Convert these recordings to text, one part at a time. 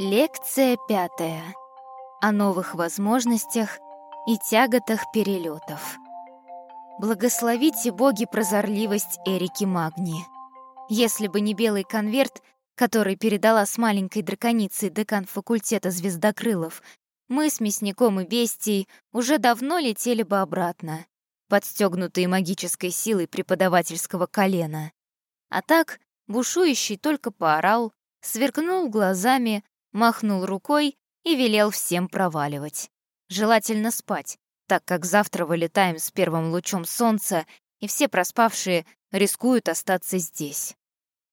Лекция пятая. О новых возможностях и тяготах перелетов. Благословите боги прозорливость Эрики Магни. Если бы не белый конверт, который передала с маленькой драконицей декан факультета звездокрылов, мы с мясником и бестией уже давно летели бы обратно, подстегнутые магической силой преподавательского колена. А так, бушующий только поорал, сверкнул глазами, махнул рукой и велел всем проваливать. Желательно спать, так как завтра вылетаем с первым лучом солнца, и все проспавшие рискуют остаться здесь.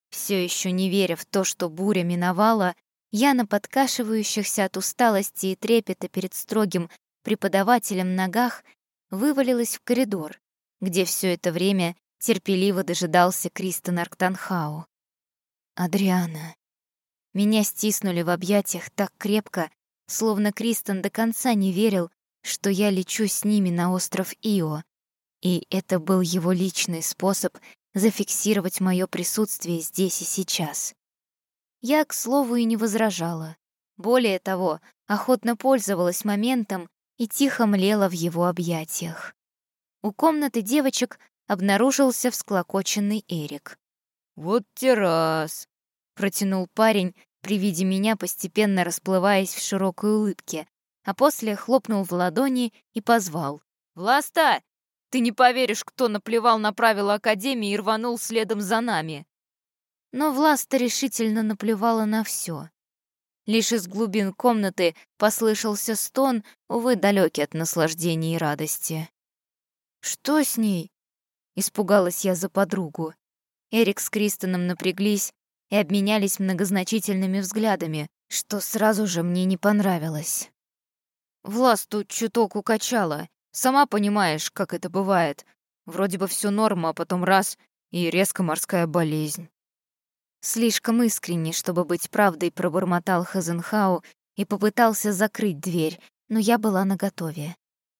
Все еще не веря в то, что буря миновала, я на подкашивающихся от усталости и трепета перед строгим преподавателем ногах вывалилась в коридор, где все это время терпеливо дожидался Кристен Арктанхау. «Адриана», меня стиснули в объятиях так крепко, словно Кристен до конца не верил, что я лечу с ними на остров Ио. И это был его личный способ зафиксировать мое присутствие здесь и сейчас. Я, к слову, и не возражала. Более того, охотно пользовалась моментом и тихо млела в его объятиях. У комнаты девочек обнаружился всклокоченный Эрик. «Вот террас!» Протянул парень, при виде меня постепенно расплываясь в широкой улыбке, а после хлопнул в ладони и позвал. «Власта! Ты не поверишь, кто наплевал на правила Академии и рванул следом за нами!» Но Власта решительно наплевала на все. Лишь из глубин комнаты послышался стон, увы, далекий от наслаждения и радости. «Что с ней?» — испугалась я за подругу. Эрик с Кристоном напряглись, и обменялись многозначительными взглядами, что сразу же мне не понравилось. «Влас тут чуток укачала. Сама понимаешь, как это бывает. Вроде бы все норма, а потом раз — и резко морская болезнь». Слишком искренне, чтобы быть правдой, пробормотал Хазенхау и попытался закрыть дверь, но я была наготове.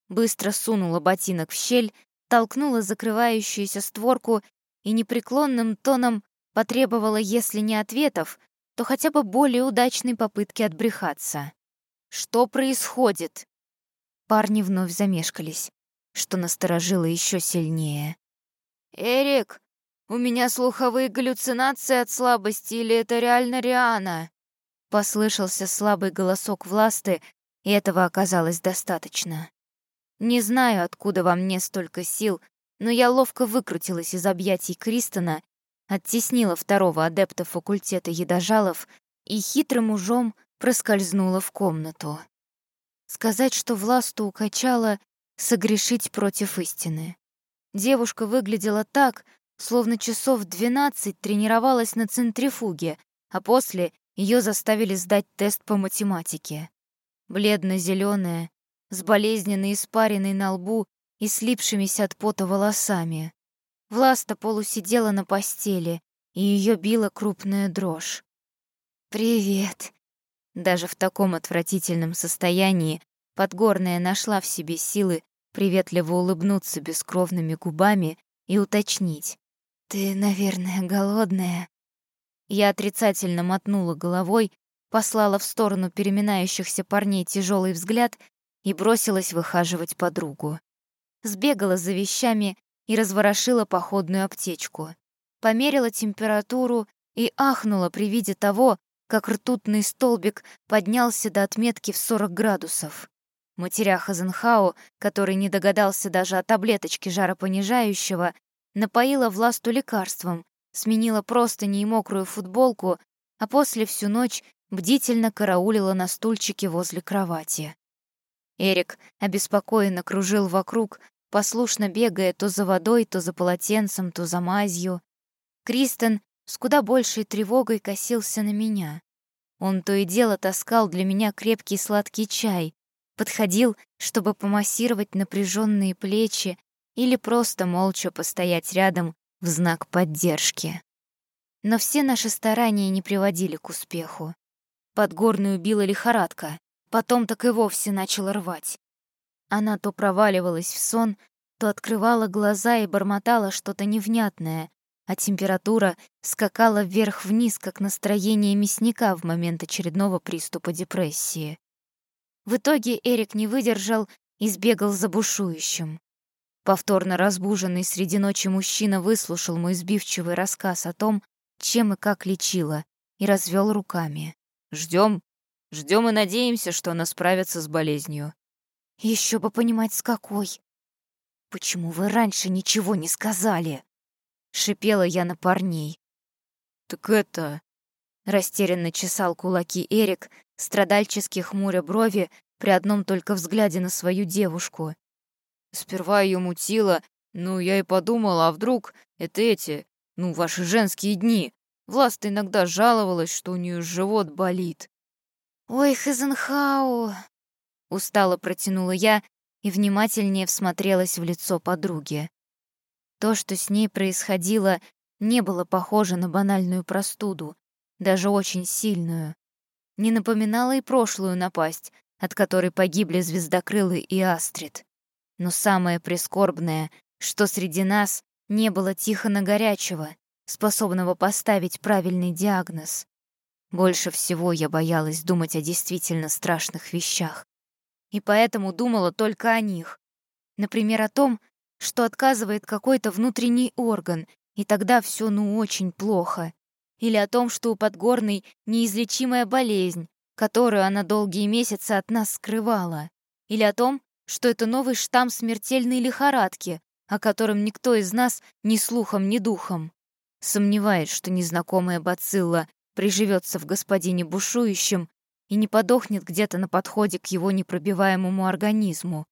Быстро сунула ботинок в щель, толкнула закрывающуюся створку и непреклонным тоном Потребовала, если не ответов, то хотя бы более удачной попытки отбрехаться. «Что происходит?» Парни вновь замешкались, что насторожило еще сильнее. «Эрик, у меня слуховые галлюцинации от слабости или это реально Риана?» Послышался слабый голосок Власты, и этого оказалось достаточно. Не знаю, откуда во мне столько сил, но я ловко выкрутилась из объятий Кристона оттеснила второго адепта факультета едожалов и хитрым ужом проскользнула в комнату. Сказать, что власту укачала, согрешить против истины. Девушка выглядела так, словно часов двенадцать тренировалась на центрифуге, а после ее заставили сдать тест по математике. бледно зеленая с болезненной испариной на лбу и слипшимися от пота волосами. Власта полусидела на постели, и ее била крупная дрожь. «Привет!» Даже в таком отвратительном состоянии Подгорная нашла в себе силы приветливо улыбнуться бескровными губами и уточнить. «Ты, наверное, голодная?» Я отрицательно мотнула головой, послала в сторону переминающихся парней тяжелый взгляд и бросилась выхаживать подругу. Сбегала за вещами и разворошила походную аптечку. Померила температуру и ахнула при виде того, как ртутный столбик поднялся до отметки в 40 градусов. Матеря Хазенхау, который не догадался даже о таблеточке жаропонижающего, напоила Власту лекарством, сменила простыни и мокрую футболку, а после всю ночь бдительно караулила на стульчике возле кровати. Эрик обеспокоенно кружил вокруг, послушно бегая то за водой, то за полотенцем, то за мазью. Кристен с куда большей тревогой косился на меня. Он то и дело таскал для меня крепкий сладкий чай, подходил, чтобы помассировать напряженные плечи или просто молча постоять рядом в знак поддержки. Но все наши старания не приводили к успеху. Подгорную била лихорадка, потом так и вовсе начала рвать. Она то проваливалась в сон, то открывала глаза и бормотала что-то невнятное, а температура скакала вверх-вниз, как настроение мясника в момент очередного приступа депрессии. В итоге Эрик не выдержал и сбегал за бушующим. Повторно разбуженный среди ночи мужчина выслушал мой сбивчивый рассказ о том, чем и как лечила, и развел руками. Ждем, ждем и надеемся, что она справится с болезнью. Еще бы понимать, с какой. Почему вы раньше ничего не сказали? Шипела я на парней. Так это... Растерянно чесал кулаки Эрик, страдальчески хмуря брови при одном только взгляде на свою девушку. Сперва ее мутило, ну, я и подумала, а вдруг это эти, ну, ваши женские дни. Власта иногда жаловалась, что у нее живот болит. «Ой, Хазенхау!» — устало протянула я и внимательнее всмотрелась в лицо подруги. То, что с ней происходило, не было похоже на банальную простуду, даже очень сильную. Не напоминало и прошлую напасть, от которой погибли звездокрылы и Астрид. Но самое прискорбное, что среди нас не было Тихона Горячего, способного поставить правильный диагноз. Больше всего я боялась думать о действительно страшных вещах. И поэтому думала только о них. Например, о том, что отказывает какой-то внутренний орган, и тогда все ну очень плохо. Или о том, что у Подгорной неизлечимая болезнь, которую она долгие месяцы от нас скрывала. Или о том, что это новый штамм смертельной лихорадки, о котором никто из нас ни слухом, ни духом. Сомневаюсь, что незнакомая бацилла приживется в господине бушующем и не подохнет где-то на подходе к его непробиваемому организму.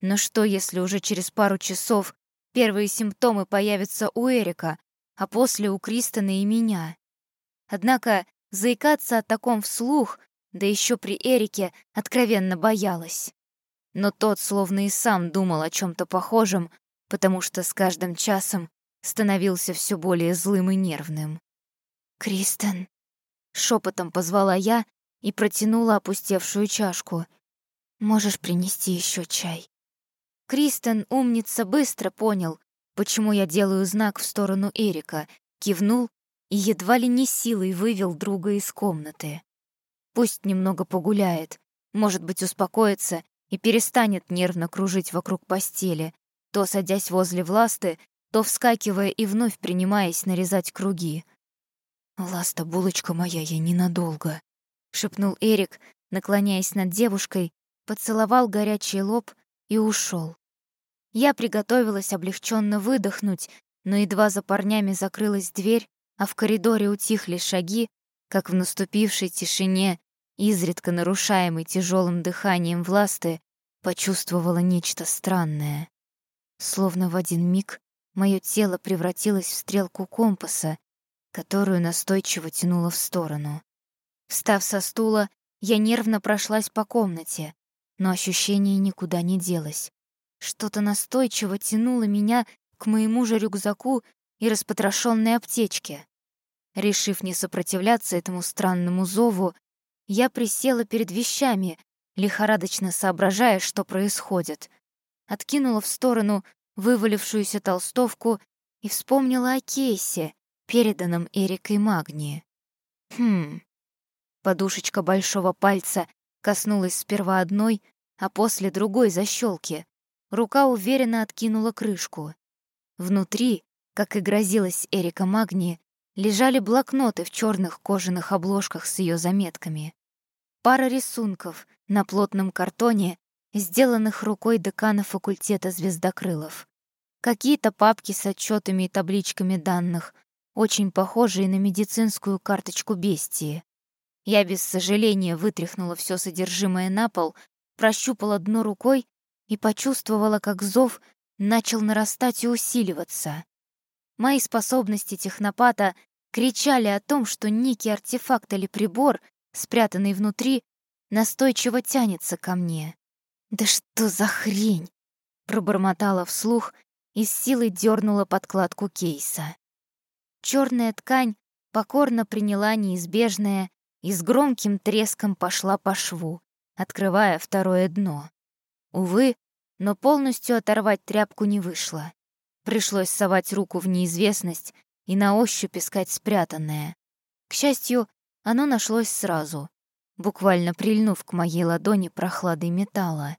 Но что, если уже через пару часов первые симптомы появятся у Эрика, а после у Кристона и меня? Однако заикаться о таком вслух, да еще при Эрике, откровенно боялась. Но тот словно и сам думал о чем то похожем, потому что с каждым часом становился все более злым и нервным. «Кристен», — шепотом позвала я и протянула опустевшую чашку. «Можешь принести еще чай?» Кристен, умница, быстро понял, почему я делаю знак в сторону Эрика, кивнул и едва ли не силой вывел друга из комнаты. Пусть немного погуляет, может быть, успокоится и перестанет нервно кружить вокруг постели, то садясь возле Власты, то вскакивая и вновь принимаясь нарезать круги. «Власта, булочка моя, я ненадолго», — шепнул Эрик, наклоняясь над девушкой, поцеловал горячий лоб и ушел. Я приготовилась облегченно выдохнуть, но едва за парнями закрылась дверь, а в коридоре утихли шаги, как в наступившей тишине, изредка нарушаемой тяжелым дыханием власты, почувствовала нечто странное. Словно в один миг мое тело превратилось в стрелку компаса, которую настойчиво тянуло в сторону. Встав со стула, я нервно прошлась по комнате, но ощущение никуда не делось. Что-то настойчиво тянуло меня к моему же рюкзаку и распотрошенной аптечке. Решив не сопротивляться этому странному зову, я присела перед вещами, лихорадочно соображая, что происходит. Откинула в сторону вывалившуюся толстовку и вспомнила о кейсе, переданном Эрикой Магнии. Хм. Подушечка большого пальца коснулась сперва одной, а после другой защелки. Рука уверенно откинула крышку. Внутри, как и грозилась Эрика Магни, лежали блокноты в черных кожаных обложках с ее заметками. Пара рисунков на плотном картоне, сделанных рукой декана факультета звездокрылов. Какие-то папки с отчетами и табличками данных, очень похожие на медицинскую карточку бестии. Я без сожаления вытряхнула все содержимое на пол, прощупала дно рукой и почувствовала, как зов начал нарастать и усиливаться. Мои способности технопата кричали о том, что некий артефакт или прибор, спрятанный внутри, настойчиво тянется ко мне. «Да что за хрень!» — пробормотала вслух и с силой дернула подкладку кейса. Черная ткань покорно приняла неизбежное и с громким треском пошла по шву, открывая второе дно. Увы, но полностью оторвать тряпку не вышло. Пришлось совать руку в неизвестность и на ощупь искать спрятанное. К счастью, оно нашлось сразу, буквально прильнув к моей ладони прохладой металла.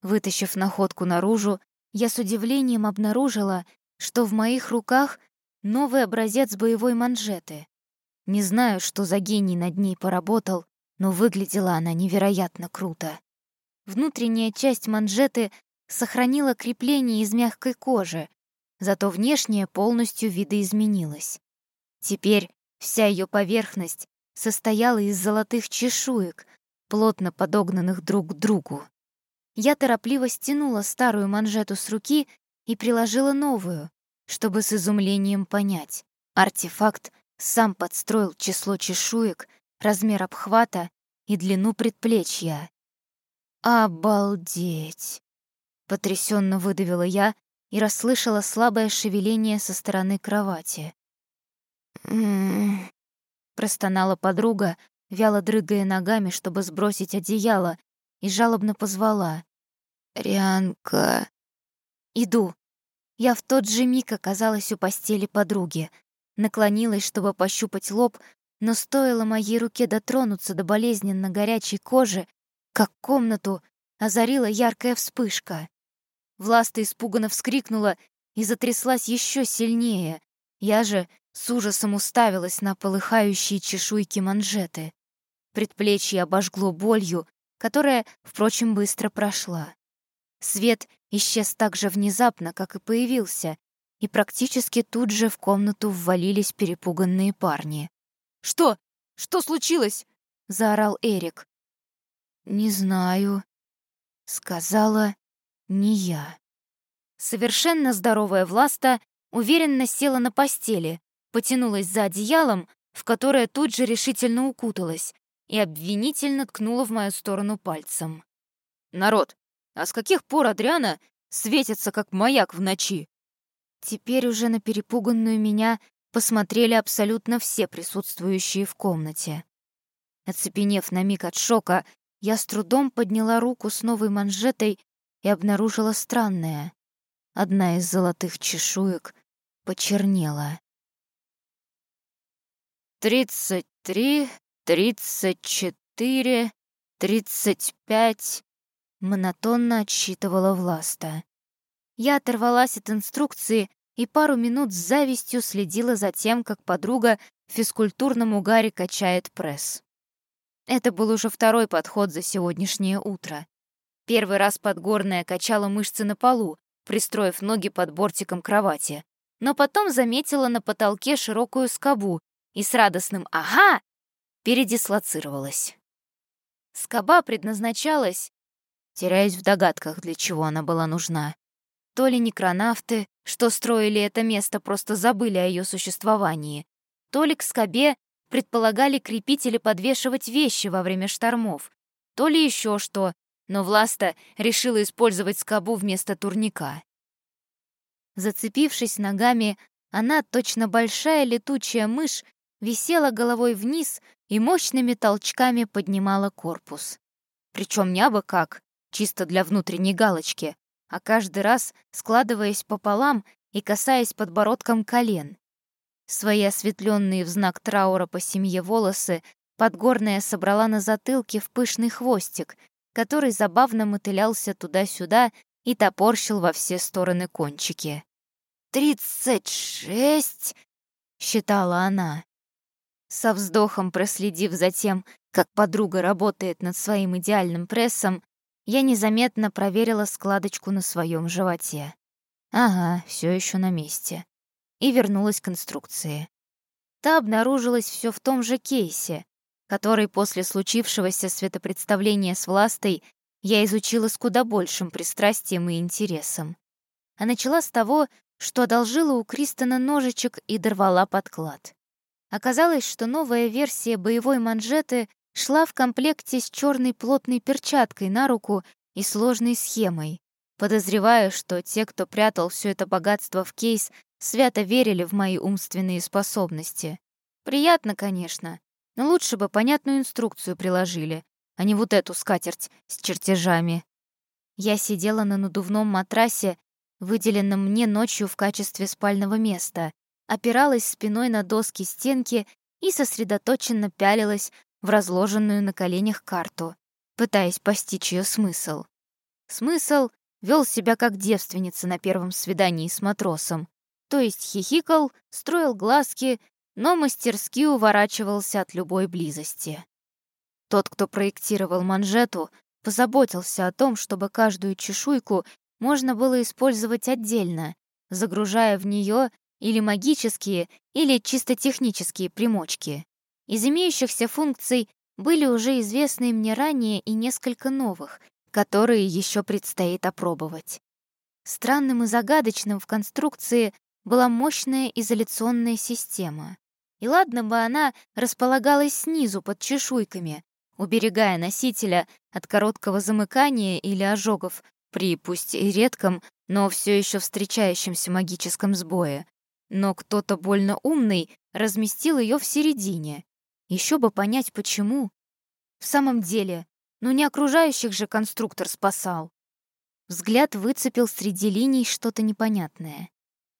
Вытащив находку наружу, я с удивлением обнаружила, что в моих руках новый образец боевой манжеты. Не знаю, что за гений над ней поработал, но выглядела она невероятно круто. Внутренняя часть манжеты сохранила крепление из мягкой кожи, зато внешняя полностью видоизменилась. Теперь вся ее поверхность состояла из золотых чешуек, плотно подогнанных друг к другу. Я торопливо стянула старую манжету с руки и приложила новую, чтобы с изумлением понять. Артефакт сам подстроил число чешуек, размер обхвата и длину предплечья. «Обалдеть!» — потрясенно выдавила я и расслышала слабое шевеление со стороны кровати. «М-м-м», простонала подруга, вяло дрыгая ногами, чтобы сбросить одеяло, и жалобно позвала. «Рианка...» «Иду». Я в тот же миг оказалась у постели подруги. Наклонилась, чтобы пощупать лоб, но стоило моей руке дотронуться до болезненно горячей кожи, как комнату озарила яркая вспышка. Власта испуганно вскрикнула и затряслась еще сильнее. Я же с ужасом уставилась на полыхающие чешуйки манжеты. Предплечье обожгло болью, которая, впрочем, быстро прошла. Свет исчез так же внезапно, как и появился, и практически тут же в комнату ввалились перепуганные парни. «Что? Что случилось?» — заорал Эрик. «Не знаю», — сказала не я. Совершенно здоровая Власта уверенно села на постели, потянулась за одеялом, в которое тут же решительно укуталась, и обвинительно ткнула в мою сторону пальцем. «Народ, а с каких пор Адриана светится, как маяк в ночи?» Теперь уже на перепуганную меня посмотрели абсолютно все присутствующие в комнате. Оцепенев на миг от шока, я с трудом подняла руку с новой манжетой и обнаружила странное. Одна из золотых чешуек почернела. «Тридцать три, тридцать четыре, тридцать пять», — монотонно отсчитывала Власта. Я оторвалась от инструкции и пару минут с завистью следила за тем, как подруга в физкультурном угаре качает пресс. Это был уже второй подход за сегодняшнее утро. Первый раз Подгорная качала мышцы на полу, пристроив ноги под бортиком кровати, но потом заметила на потолке широкую скобу и с радостным «Ага!» передислоцировалась. Скоба предназначалась, теряясь в догадках, для чего она была нужна. То ли некронавты, что строили это место, просто забыли о ее существовании, то ли к скобе предполагали крепить или подвешивать вещи во время штормов, то ли еще что, но Власта решила использовать скобу вместо турника. Зацепившись ногами, она, точно большая летучая мышь, висела головой вниз и мощными толчками поднимала корпус. Причем не абы как, чисто для внутренней галочки, а каждый раз складываясь пополам и касаясь подбородком колен. Свои осветленные в знак траура по семье волосы Подгорная собрала на затылке в пышный хвостик, который забавно мотылялся туда-сюда и топорщил во все стороны кончики. «Тридцать шесть!» — считала она. Со вздохом проследив за тем, как подруга работает над своим идеальным прессом, я незаметно проверила складочку на своем животе. Ага, все еще на месте и вернулась к инструкции. Та обнаружилась все в том же кейсе, который после случившегося светопредставления с властой я изучила с куда большим пристрастием и интересом. А начала с того, что одолжила у Кристона ножичек и дорвала подклад. Оказалось, что новая версия боевой манжеты шла в комплекте с черной плотной перчаткой на руку и сложной схемой. Подозреваю, что те, кто прятал все это богатство в кейс, свято верили в мои умственные способности. Приятно, конечно, но лучше бы понятную инструкцию приложили, а не вот эту скатерть с чертежами. Я сидела на надувном матрасе, выделенном мне ночью в качестве спального места, опиралась спиной на доски стенки и сосредоточенно пялилась в разложенную на коленях карту, пытаясь постичь ее смысл. Смысл вел себя как девственница на первом свидании с матросом, то есть хихикал, строил глазки, но мастерски уворачивался от любой близости. Тот, кто проектировал манжету, позаботился о том, чтобы каждую чешуйку можно было использовать отдельно, загружая в нее или магические, или чисто технические примочки. Из имеющихся функций были уже известны мне ранее и несколько новых, которые еще предстоит опробовать. Странным и загадочным в конструкции была мощная изоляционная система. И ладно бы она располагалась снизу под чешуйками, уберегая носителя от короткого замыкания или ожогов при пусть и редком, но все еще встречающемся магическом сбое. Но кто-то больно умный разместил ее в середине. Еще бы понять, почему. В самом деле, ну не окружающих же конструктор спасал. Взгляд выцепил среди линий что-то непонятное.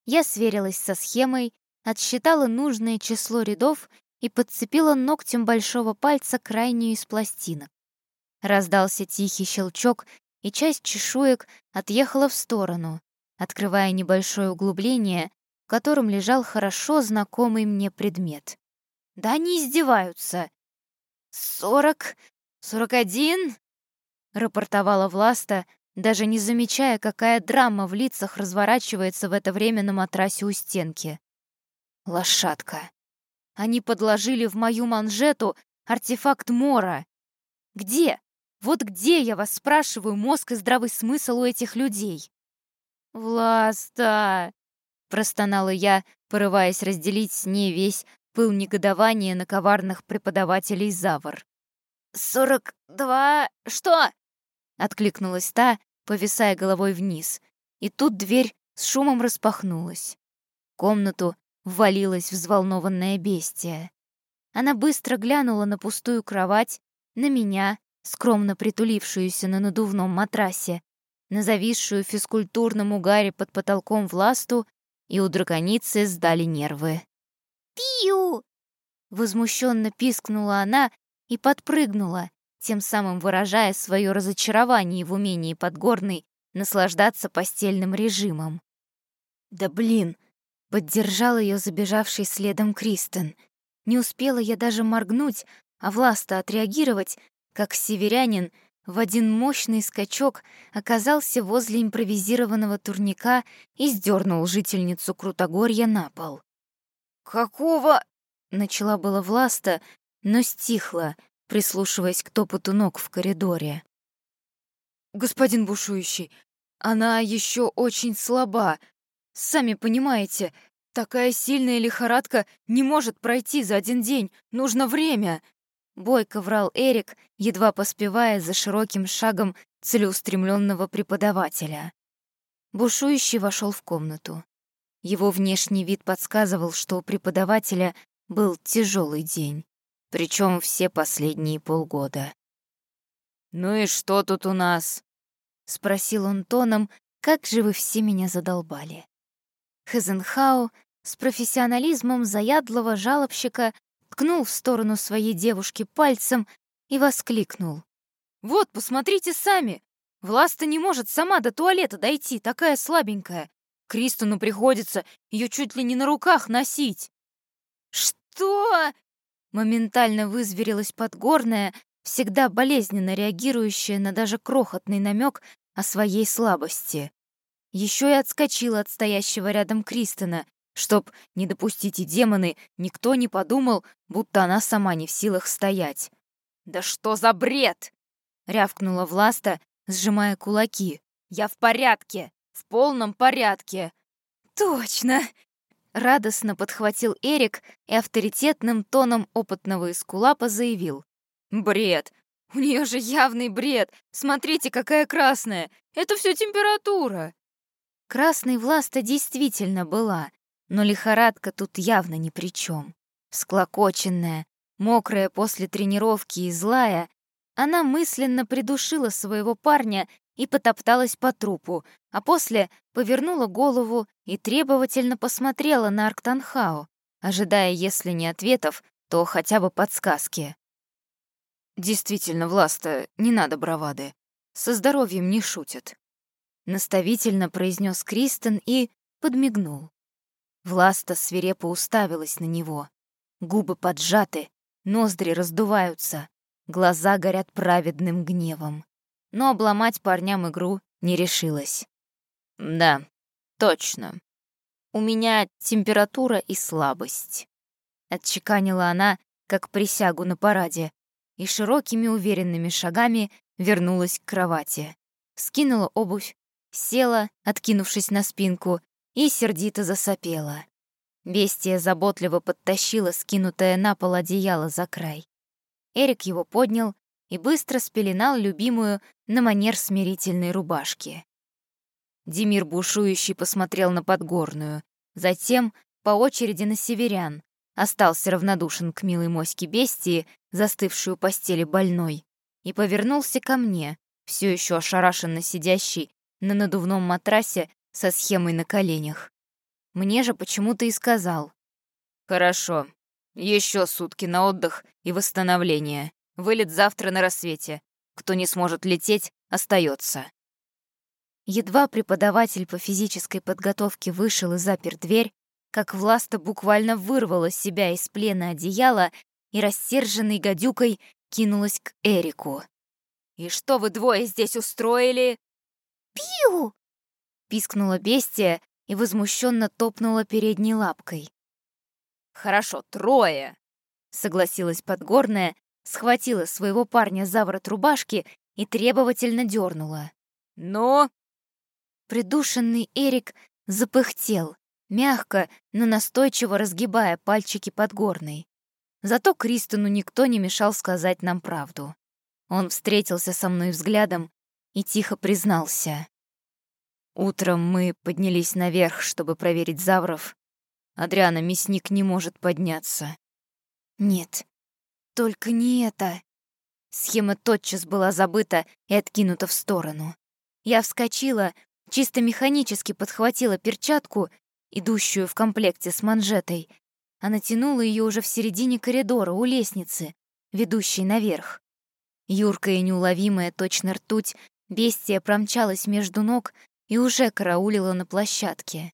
Я сверилась со схемой, отсчитала нужное число рядов и подцепила ногтем большого пальца крайнюю из пластинок. Раздался тихий щелчок, и часть чешуек отъехала в сторону, открывая небольшое углубление, в котором лежал хорошо знакомый мне предмет. Да они издеваются. «Сорок... сорок один?» — рапортовала Власта, даже не замечая, какая драма в лицах разворачивается в это время на матрасе у стенки. Лошадка. Они подложили в мою манжету артефакт Мора. Где? Вот где, я вас спрашиваю, мозг и здравый смысл у этих людей? «Власта!» — простонала я, порываясь разделить с ней весь пыл негодования на коварных преподавателей Завр. «Сорок два... Что?» — откликнулась та, повисая головой вниз. И тут дверь с шумом распахнулась. В комнату ввалилась взволнованная бестия. Она быстро глянула на пустую кровать, на меня, скромно притулившуюся на надувном матрасе, на зависшую в физкультурном угаре под потолком власту, и у драконицы сдали нервы. «Пиу!» Возмущенно пискнула она и подпрыгнула, тем самым выражая свое разочарование в умении Подгорной наслаждаться постельным режимом. «Да блин!» — поддержал ее забежавший следом Кристен. Не успела я даже моргнуть, а Власта отреагировать, как северянин в один мощный скачок оказался возле импровизированного турника и сдернул жительницу Крутогорья на пол. «Какого?» — начала была Власта, но стихла, прислушиваясь к топоту ног в коридоре. «Господин бушующий, она еще очень слаба. Сами понимаете, такая сильная лихорадка не может пройти за один день, нужно время!» Бойко врал Эрик, едва поспевая за широким шагом целеустремленного преподавателя. Бушующий вошел в комнату. Его внешний вид подсказывал, что у преподавателя был тяжелый день, причем все последние полгода. «Ну и что тут у нас?» — спросил он тоном, «Как же вы все меня задолбали». Хезенхау с профессионализмом заядлого жалобщика ткнул в сторону своей девушки пальцем и воскликнул. «Вот, посмотрите сами! Власта не может сама до туалета дойти, такая слабенькая. Кристону приходится ее чуть ли не на руках носить». «Что?» Моментально вызверилась Подгорная, всегда болезненно реагирующая на даже крохотный намек о своей слабости. Еще и отскочила от стоящего рядом Кристона, Чтоб не допустить и демоны, никто не подумал, будто она сама не в силах стоять. «Да что за бред!» — рявкнула Власта, сжимая кулаки. «Я в порядке! В полном порядке!» «Точно!» — радостно подхватил Эрик и авторитетным тоном опытного эскулапа заявил. «Бред! У нее же явный бред! Смотрите, какая красная! Это все температура!» Красной Власта действительно была, но лихорадка тут явно ни при чем. Склокоченная, мокрая после тренировки и злая, она мысленно придушила своего парня и потопталась по трупу, а после повернула голову и требовательно посмотрела на Арктанхау, ожидая, если не ответов, то хотя бы подсказки. «Действительно, Власта, не надо бравады. Со здоровьем не шутят», — наставительно произнес Кристен и подмигнул. Власта свирепо уставилась на него. Губы поджаты, ноздри раздуваются, глаза горят праведным гневом. Но обломать парням игру не решилась. «Да, точно. У меня температура и слабость», — отчеканила она, как присягу на параде, и широкими уверенными шагами вернулась к кровати. Скинула обувь, села, откинувшись на спинку, и сердито засопела. Бестия заботливо подтащила скинутое на пол одеяло за край. Эрик его поднял и быстро спеленал любимую на манер смирительной рубашки. Демир бушующий посмотрел на Подгорную, затем по очереди на северян, остался равнодушен к милой моське бестии, застывшей у постели больной, и повернулся ко мне, все еще ошарашенно сидящий на надувном матрасе со схемой на коленях. Мне же почему-то и сказал. «Хорошо. Еще сутки на отдых и восстановление. Вылет завтра на рассвете. Кто не сможет лететь, остается. Едва преподаватель по физической подготовке вышел и запер дверь, как Власта буквально вырвала себя из плена одеяла и, рассерженной гадюкой, кинулась к Эрику. «И что вы двое здесь устроили?» «Пиу!» — пискнула бестия и возмущенно топнула передней лапкой. «Хорошо, трое!» — согласилась Подгорная, схватила своего парня за ворот рубашки и требовательно дернула. «Но...» Придушенный Эрик запыхтел, мягко, но настойчиво разгибая пальчики Подгорной. Зато Кристону никто не мешал сказать нам правду. Он встретился со мной взглядом и тихо признался. Утром мы поднялись наверх, чтобы проверить Завров. Адриана, мясник не может подняться. Нет, только не это. Схема тотчас была забыта и откинута в сторону. Я вскочила, чисто механически подхватила перчатку идущую в комплекте с манжетой, а натянула ее уже в середине коридора у лестницы, ведущей наверх. Юркая и неуловимая точно ртуть, бестия промчалась между ног и уже караулила на площадке.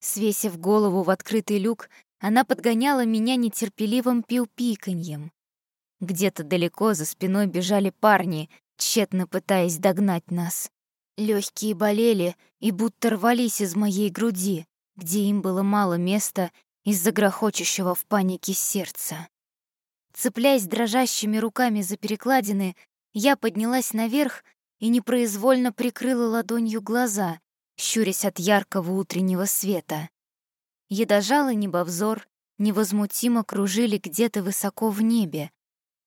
Свесив голову в открытый люк, она подгоняла меня нетерпеливым пиу-пиканьем. Где-то далеко за спиной бежали парни, тщетно пытаясь догнать нас. Легкие болели и будто рвались из моей груди, где им было мало места из-за грохочущего в панике сердца. Цепляясь дрожащими руками за перекладины, я поднялась наверх и непроизвольно прикрыла ладонью глаза, щурясь от яркого утреннего света. Едожалы небовзор невозмутимо кружили где-то высоко в небе,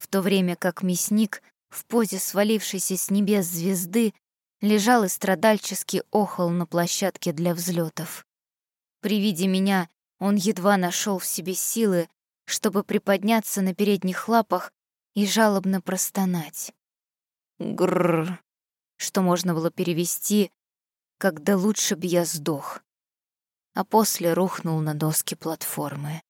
в то время как мясник в позе свалившейся с небес звезды лежал и страдальчески охал на площадке для взлетов. При виде меня он едва нашел в себе силы, чтобы приподняться на передних лапах и жалобно простонать. Грррр, что можно было перевести, когда лучше б я сдох, а после рухнул на доски платформы.